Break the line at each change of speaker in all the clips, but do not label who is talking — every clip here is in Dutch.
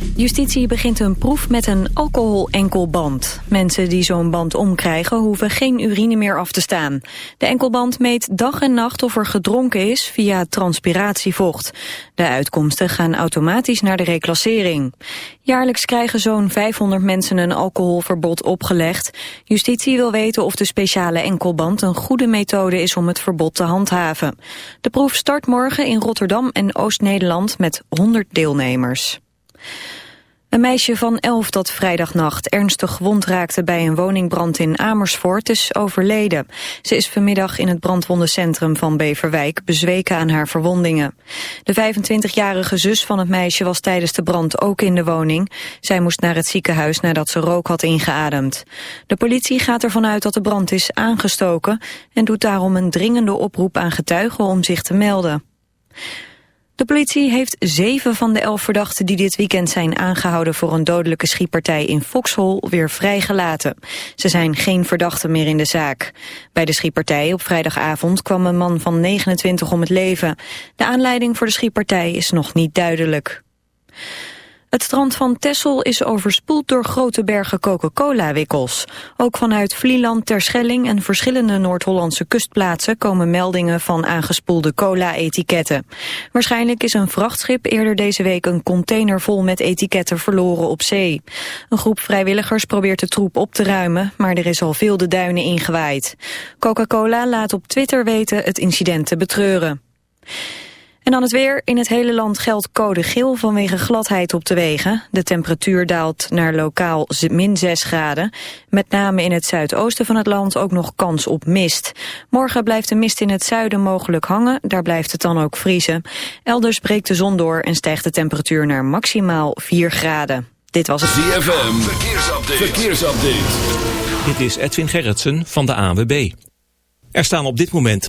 Justitie begint een proef met een alcohol-enkelband. Mensen die zo'n band omkrijgen hoeven geen urine meer af te staan. De enkelband meet dag en nacht of er gedronken is via transpiratievocht. De uitkomsten gaan automatisch naar de reclassering. Jaarlijks krijgen zo'n 500 mensen een alcoholverbod opgelegd. Justitie wil weten of de speciale enkelband een goede methode is om het verbod te handhaven. De proef start morgen in Rotterdam en Oost-Nederland met 100 deelnemers. Een meisje van elf dat vrijdagnacht ernstig gewond raakte bij een woningbrand in Amersfoort is overleden. Ze is vanmiddag in het brandwondencentrum van Beverwijk bezweken aan haar verwondingen. De 25-jarige zus van het meisje was tijdens de brand ook in de woning. Zij moest naar het ziekenhuis nadat ze rook had ingeademd. De politie gaat ervan uit dat de brand is aangestoken en doet daarom een dringende oproep aan getuigen om zich te melden. De politie heeft zeven van de elf verdachten die dit weekend zijn aangehouden voor een dodelijke schietpartij in Foxhol weer vrijgelaten. Ze zijn geen verdachten meer in de zaak. Bij de schietpartij op vrijdagavond kwam een man van 29 om het leven. De aanleiding voor de schietpartij is nog niet duidelijk. Het strand van Texel is overspoeld door grote bergen Coca-Cola-wikkels. Ook vanuit Vlieland, Terschelling en verschillende Noord-Hollandse kustplaatsen komen meldingen van aangespoelde cola-etiketten. Waarschijnlijk is een vrachtschip eerder deze week een container vol met etiketten verloren op zee. Een groep vrijwilligers probeert de troep op te ruimen, maar er is al veel de duinen ingewaaid. Coca-Cola laat op Twitter weten het incident te betreuren. En dan het weer. In het hele land geldt code geel vanwege gladheid op de wegen. De temperatuur daalt naar lokaal min 6 graden. Met name in het zuidoosten van het land ook nog kans op mist. Morgen blijft de mist in het zuiden mogelijk hangen. Daar blijft het dan ook vriezen. Elders breekt de zon door en stijgt de temperatuur naar maximaal 4 graden. Dit was het
ZFM. Verkeersupdate. Verkeersupdate.
Dit is Edwin Gerritsen van de ANWB. Er staan op dit moment...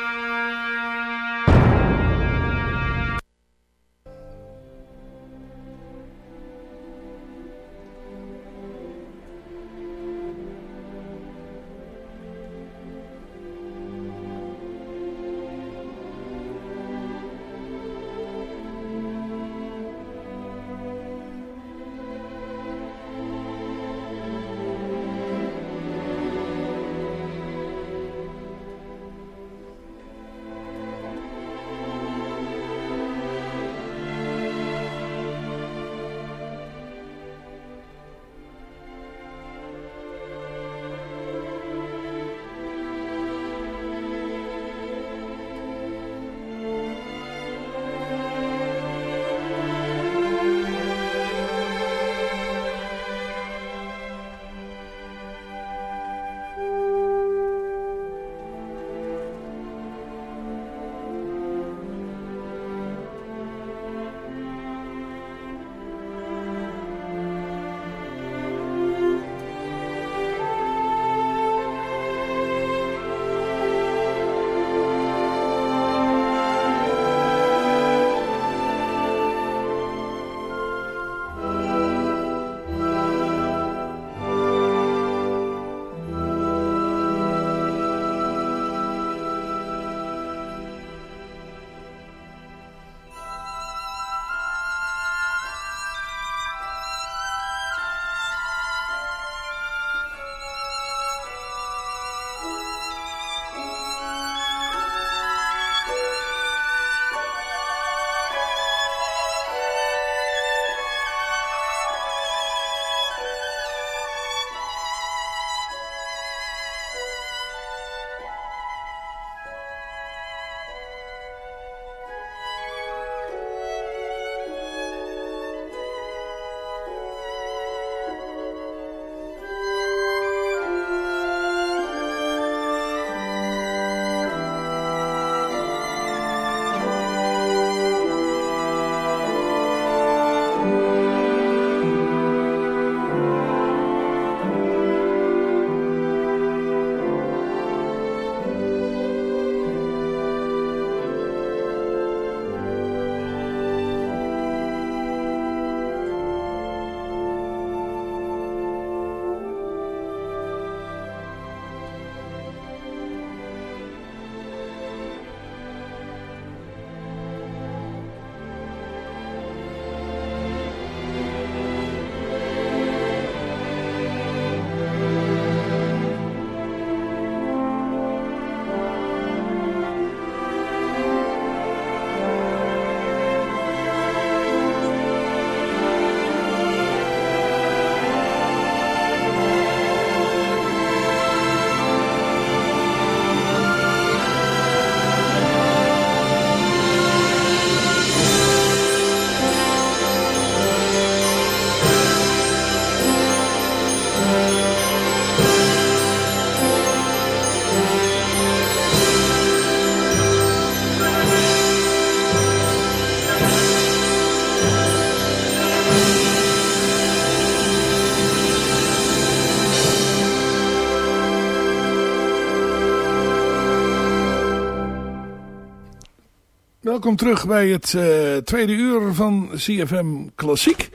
Welkom terug bij het uh, tweede uur van CFM Klassiek.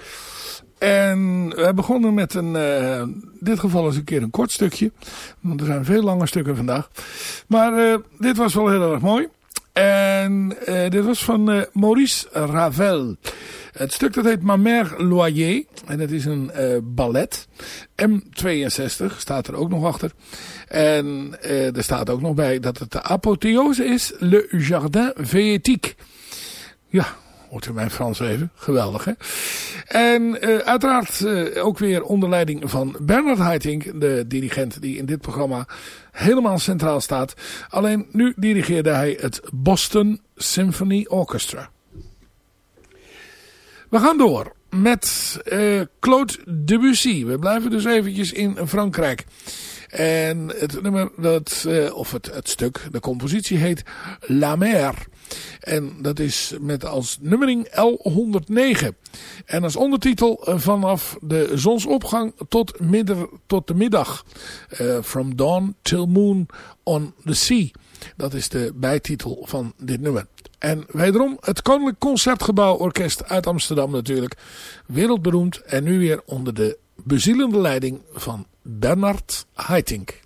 En we begonnen met een, uh, in dit geval eens een keer een kort stukje. Want er zijn veel lange stukken vandaag. Maar uh, dit was wel heel erg mooi. En dit was van Maurice Ravel. Het stuk dat heet Ma Mère Loyer. En dat is een ballet. M62 staat er ook nog achter. En er staat ook nog bij dat het de apotheose is. Le Jardin Véétique. Ja, hoort u mijn Frans even. Geweldig, hè? En uh, uiteraard uh, ook weer onder leiding van Bernard Haitink, de dirigent die in dit programma helemaal centraal staat. Alleen nu dirigeerde hij het Boston Symphony Orchestra. We gaan door met uh, Claude Debussy. We blijven dus eventjes in Frankrijk. En het nummer, dat, of het, het stuk, de compositie heet La Mer. En dat is met als nummering L109. En als ondertitel eh, vanaf de zonsopgang tot, midden, tot de middag. Uh, from dawn till moon on the sea. Dat is de bijtitel van dit nummer. En wederom het Koninklijk Concertgebouw Orkest uit Amsterdam natuurlijk. Wereldberoemd en nu weer onder de bezielende leiding van Bernard Haitink.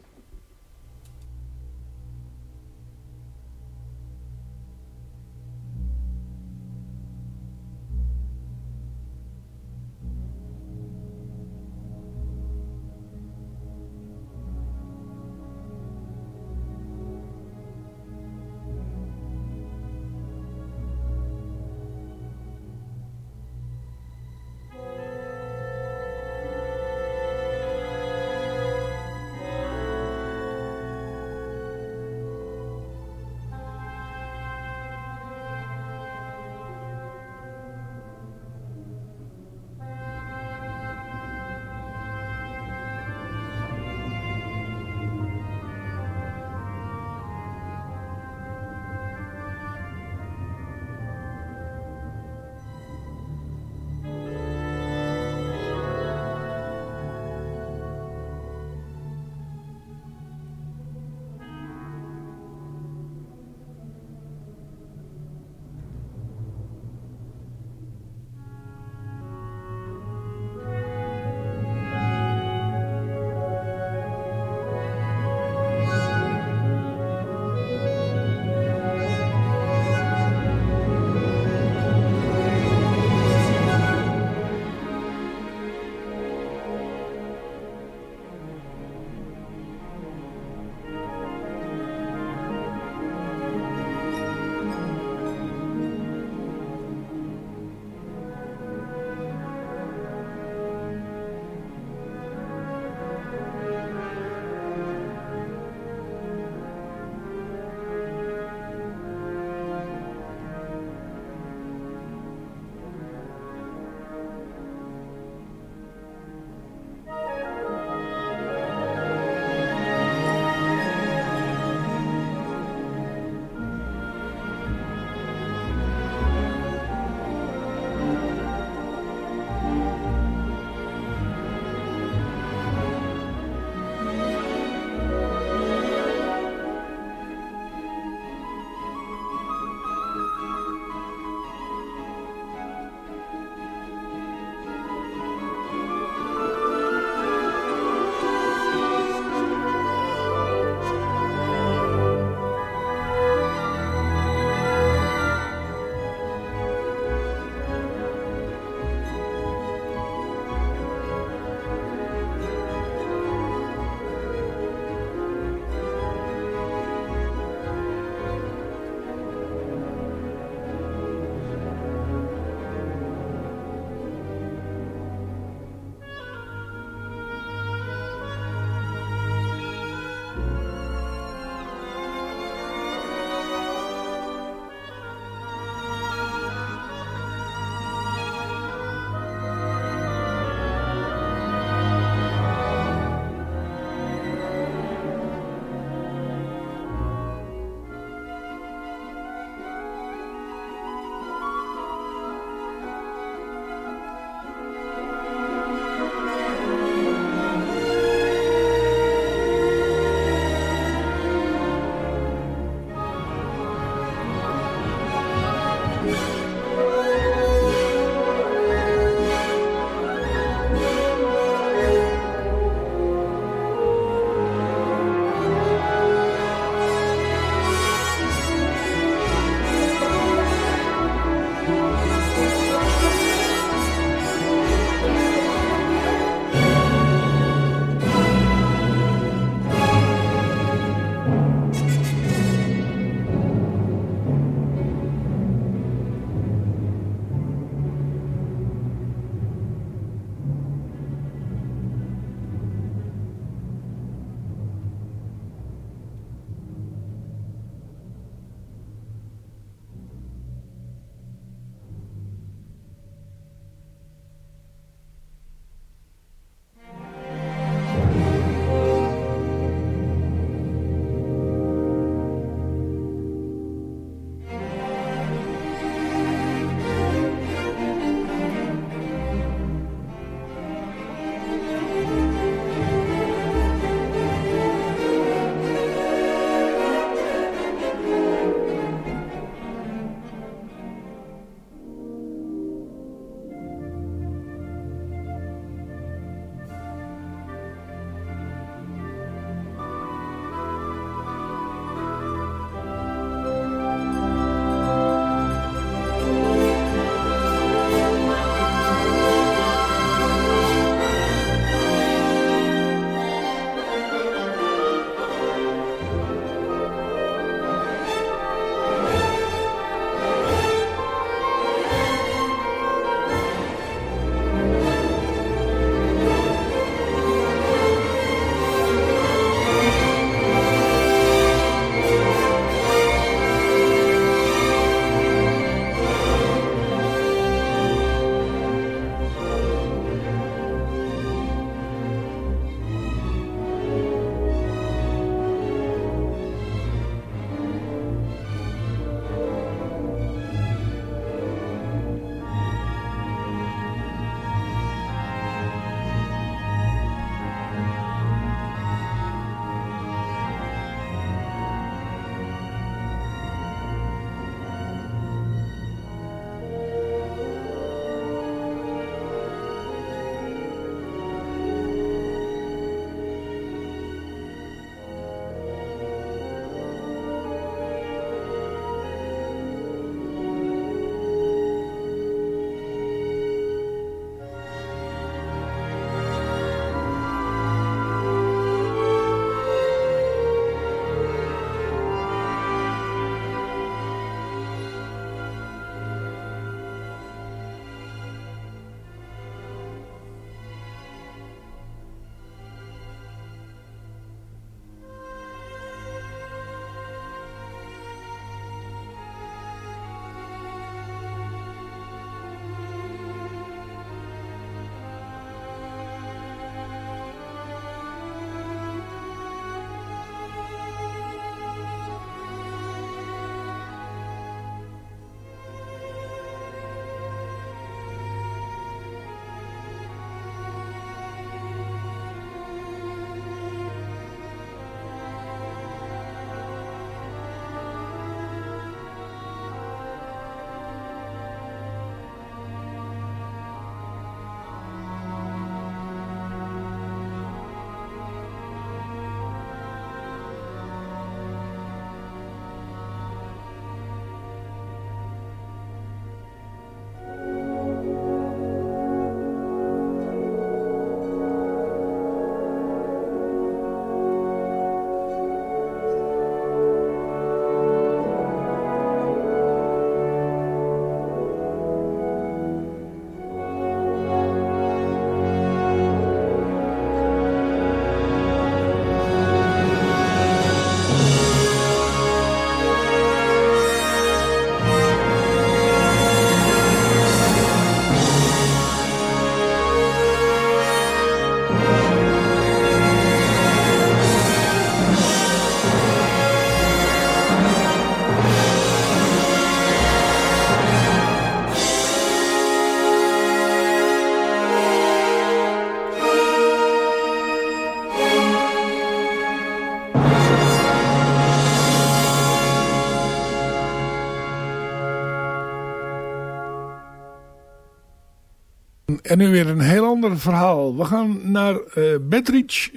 En nu weer een heel ander verhaal. We gaan naar uh, Bedrich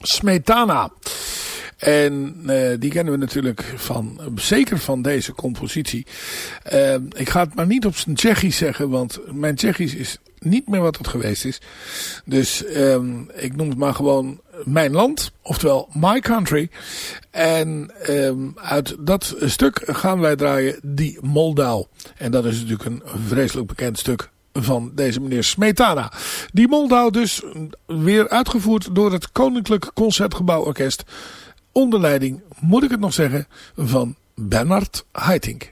Smetana. En uh, die kennen we natuurlijk van, zeker van deze compositie. Uh, ik ga het maar niet op zijn Tsjechisch zeggen, want mijn Tsjechisch is niet meer wat het geweest is. Dus um, ik noem het maar gewoon Mijn Land, oftewel My Country. En um, uit dat stuk gaan wij draaien Die Moldau. En dat is natuurlijk een vreselijk bekend stuk van deze meneer Smetana. Die Moldau dus weer uitgevoerd door het Koninklijk Concertgebouworkest. Onder leiding, moet ik het nog zeggen, van Bernard Haitink.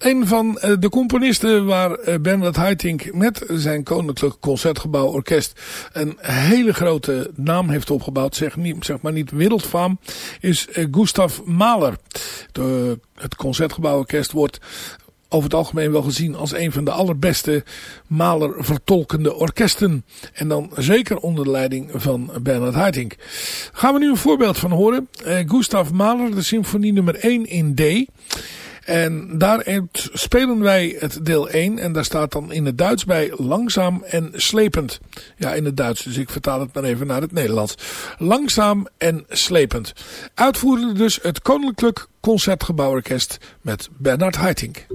Een van eh, de componisten waar eh, Bernard Haitink met zijn Koninklijk Concertgebouworkest een hele grote naam heeft opgebouwd, zeg, niet, zeg maar niet wereldfaam, is eh, Gustav Mahler. het Concertgebouworkest wordt over het algemeen wel gezien als een van de allerbeste Mahler vertolkende orkesten. En dan zeker onder de leiding van Bernard Haitink. Gaan we nu een voorbeeld van horen. Gustav Mahler, de symfonie nummer 1 in D. En daar spelen wij het deel 1. En daar staat dan in het Duits bij langzaam en slepend. Ja, in het Duits. Dus ik vertaal het maar even naar het Nederlands. Langzaam en slepend. Uitvoerde dus het Koninklijk Concertgebouworkest met Bernard Haitink.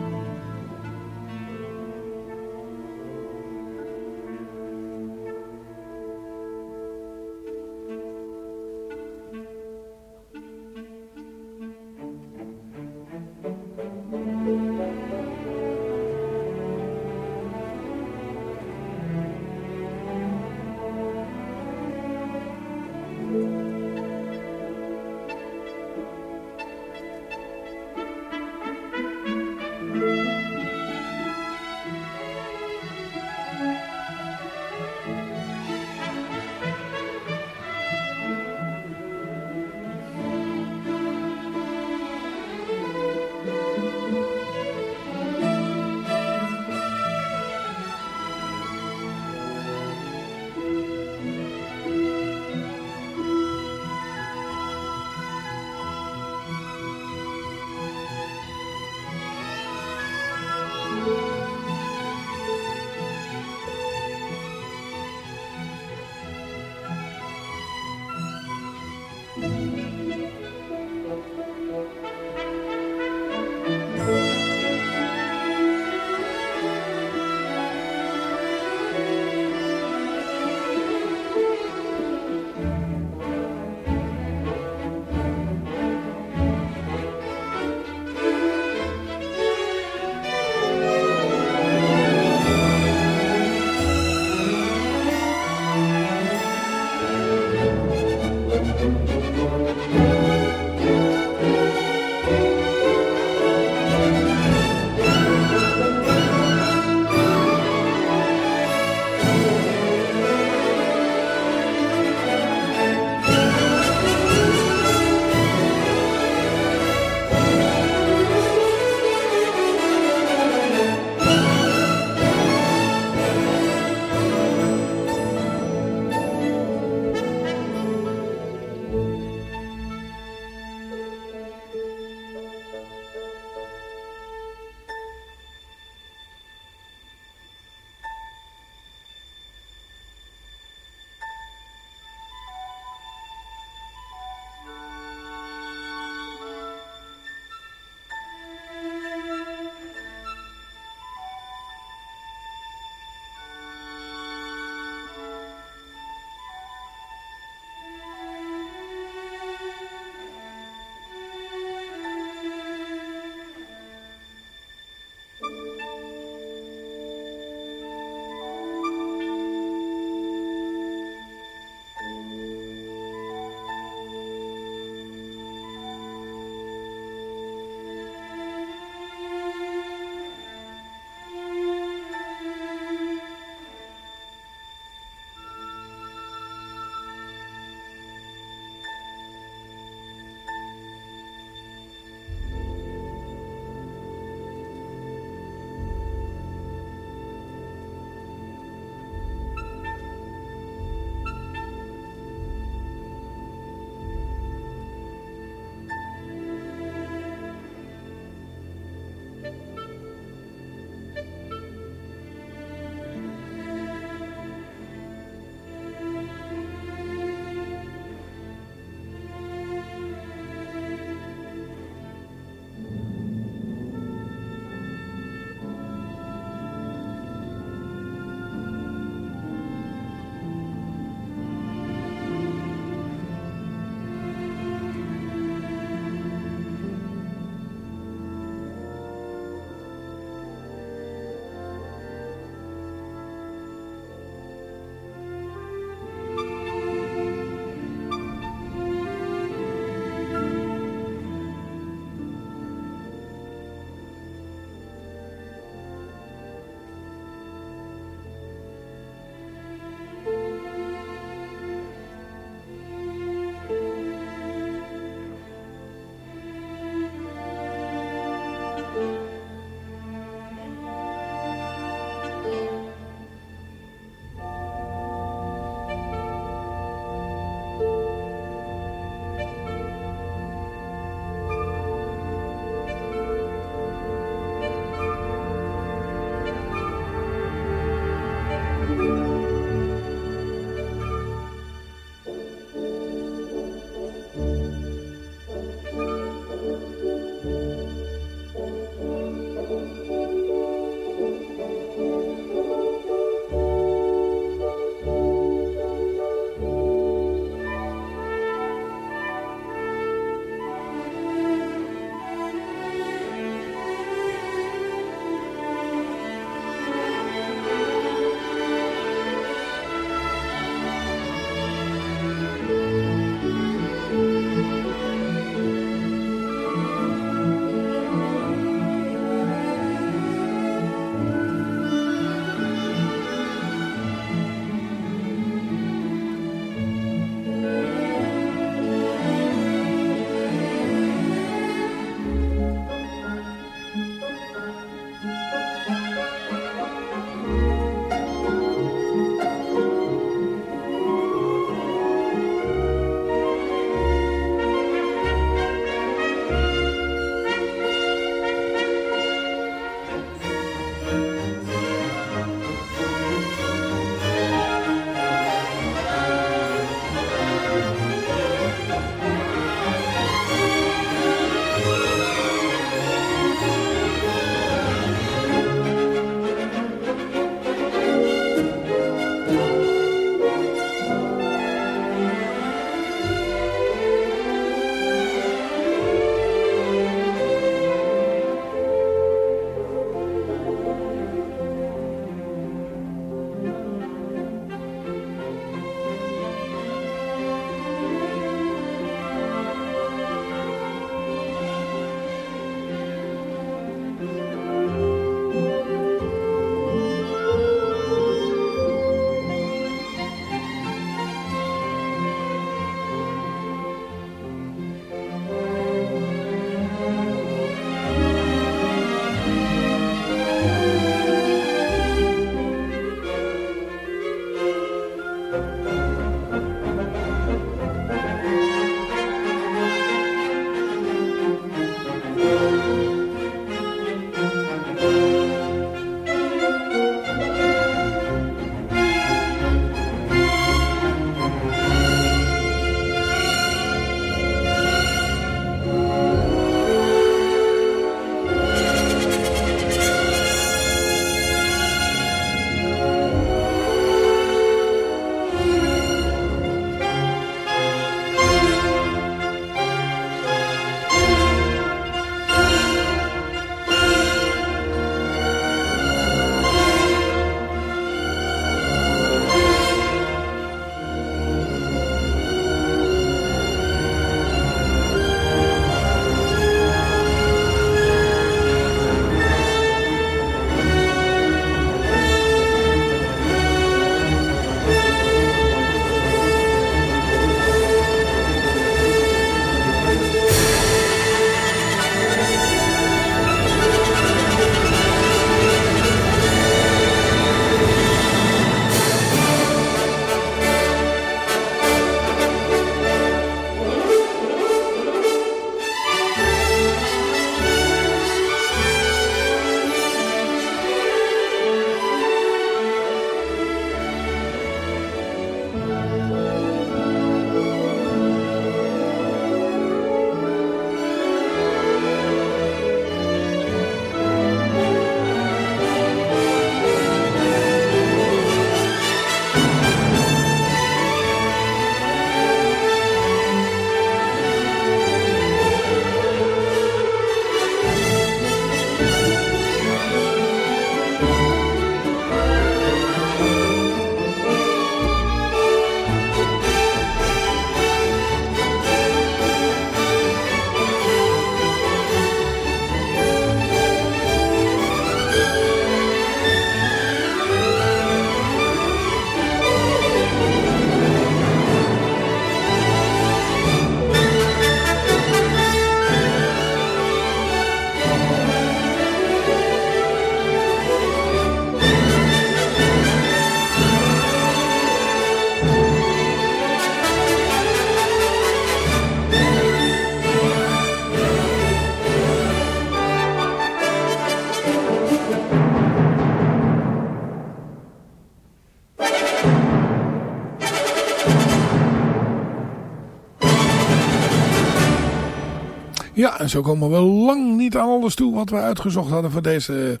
Zo komen we lang niet aan alles toe wat we uitgezocht hadden voor deze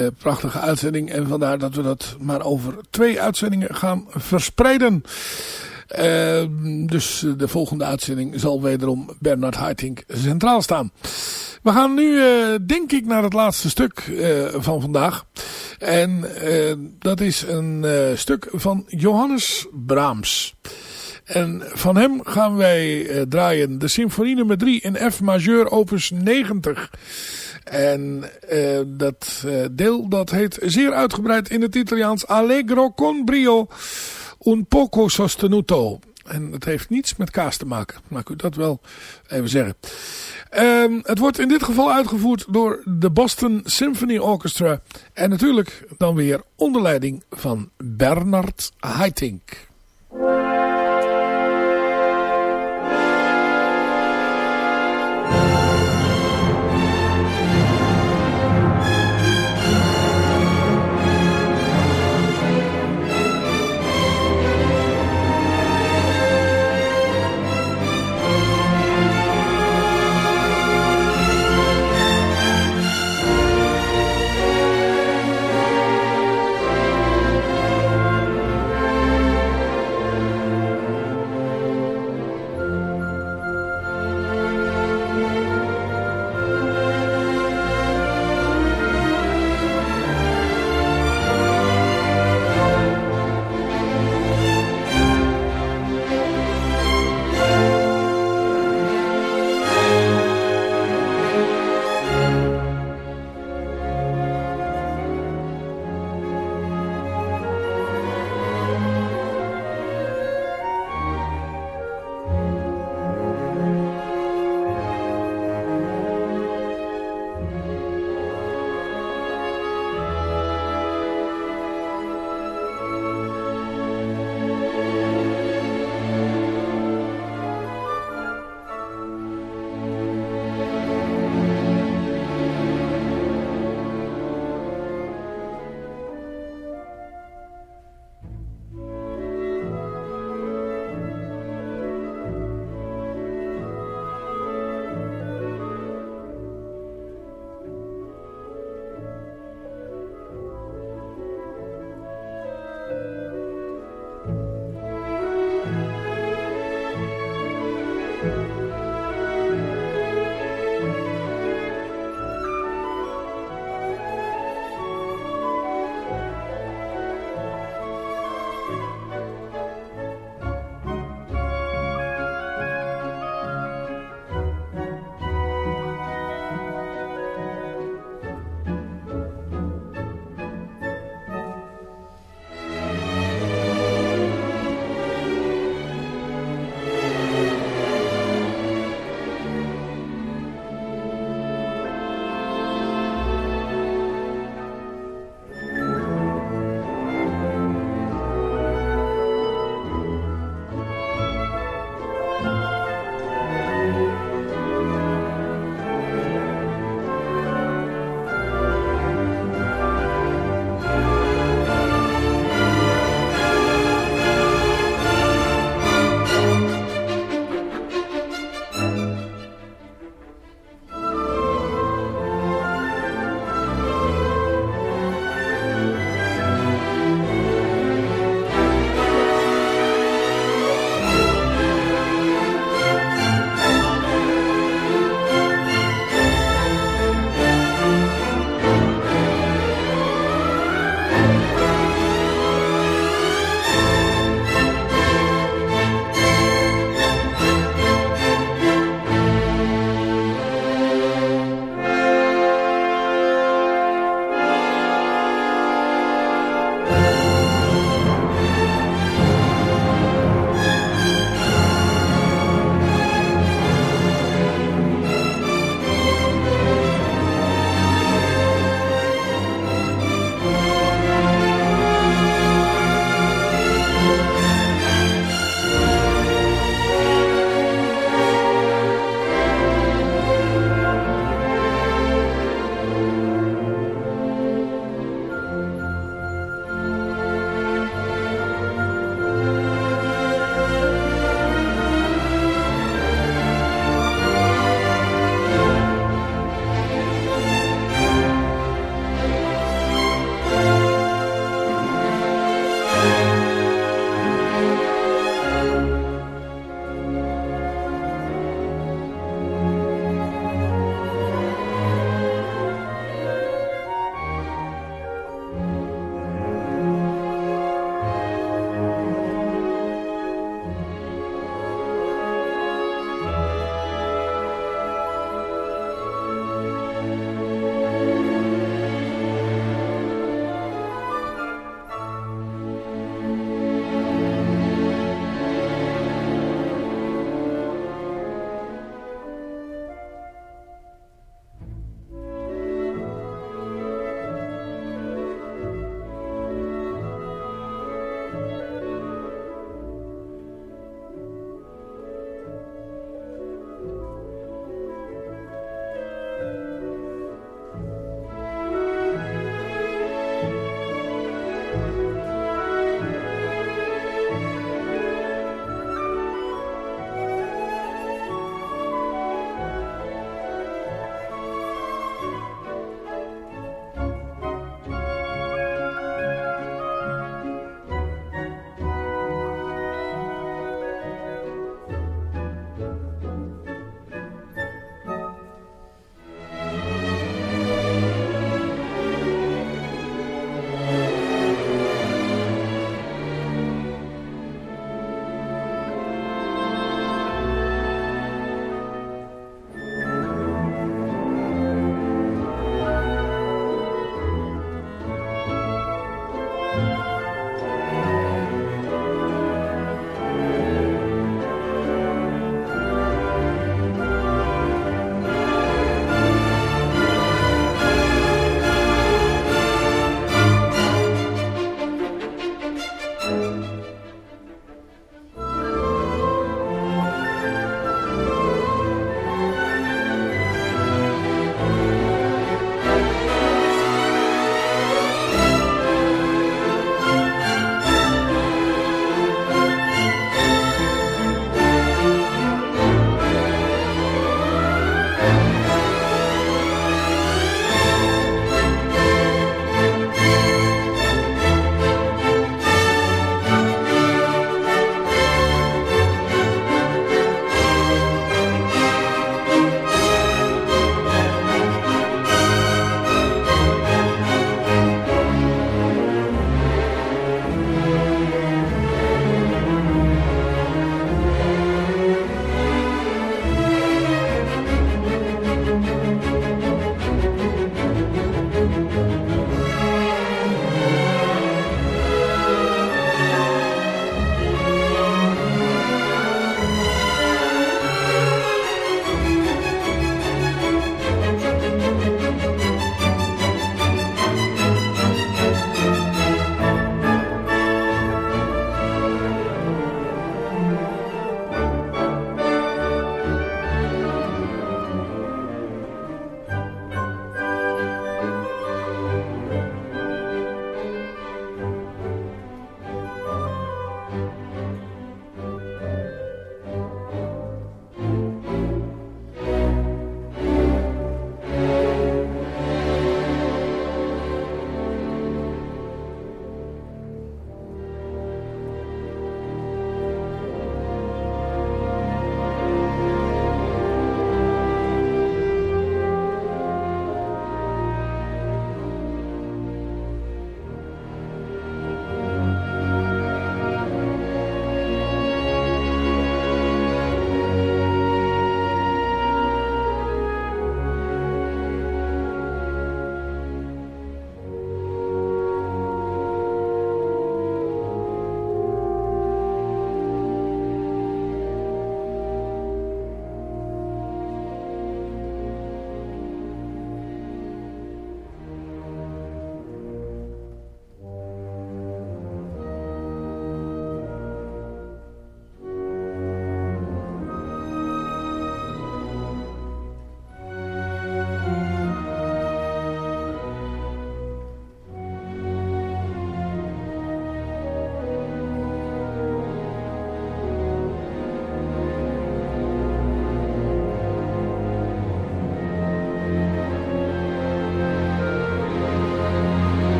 uh, prachtige uitzending. En vandaar dat we dat maar over twee uitzendingen gaan verspreiden. Uh, dus de volgende uitzending zal wederom Bernard Haitink centraal staan. We gaan nu, uh, denk ik, naar het laatste stuk van vandaag. En dat is een stuk van Johannes Brahms. En van hem gaan wij draaien de symfonie nummer 3 in F majeur opus 90. En uh, dat uh, deel dat heet zeer uitgebreid in het Italiaans Allegro con brio un poco sostenuto. En het heeft niets met kaas te maken. Maar ik u dat wel even zeggen. Um, het wordt in dit geval uitgevoerd door de Boston Symphony Orchestra. En natuurlijk dan weer onder leiding van Bernard Haitink.